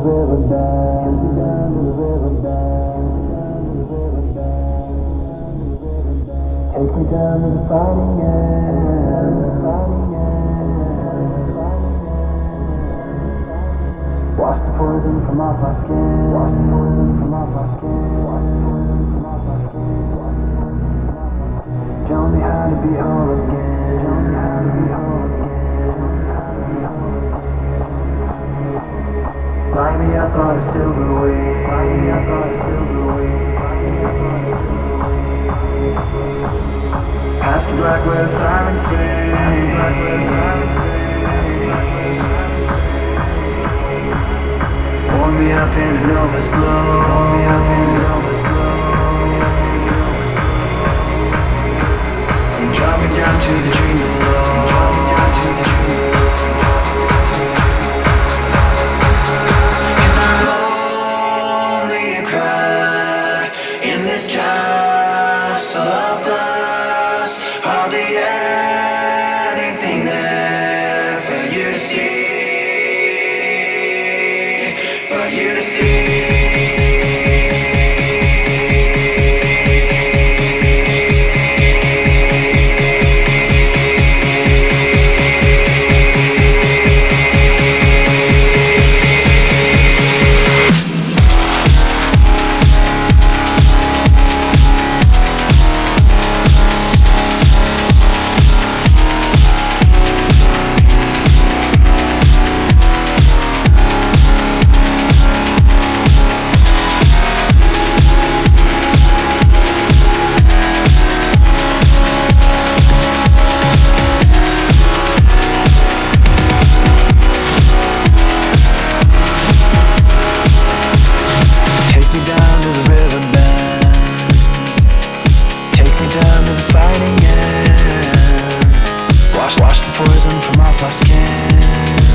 Wash the poison from off my skin. Wash the poison from off my skin. Wash the poison. reckless, I'm me up in Novus Glow. done with the fighting end Wash, wash the poison from off my skin.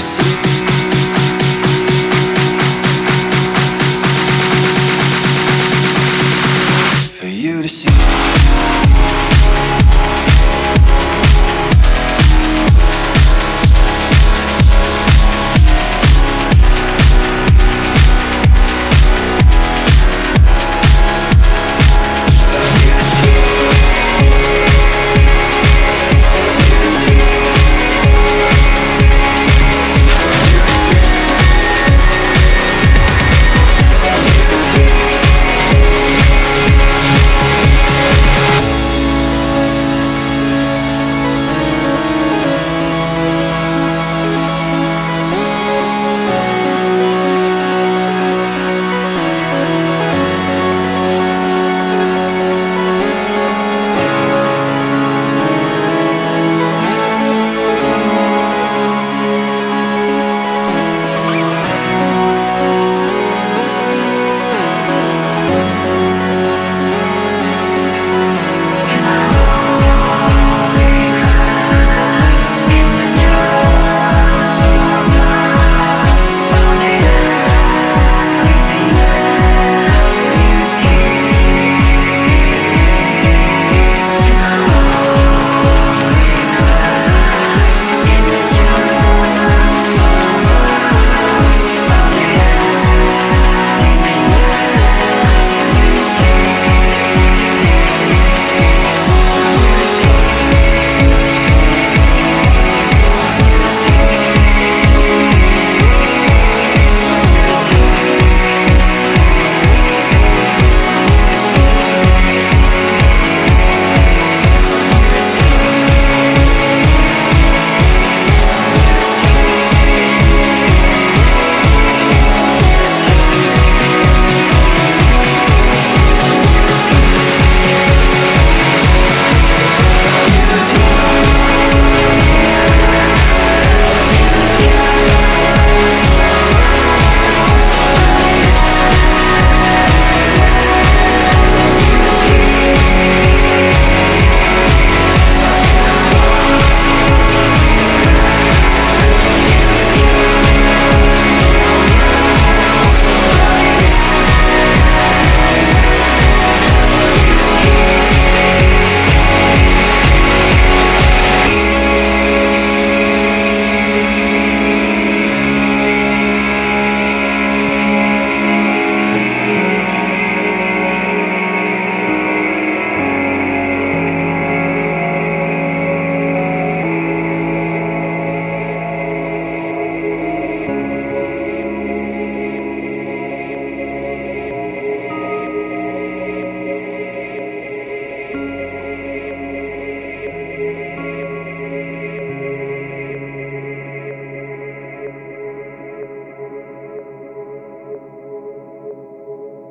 see.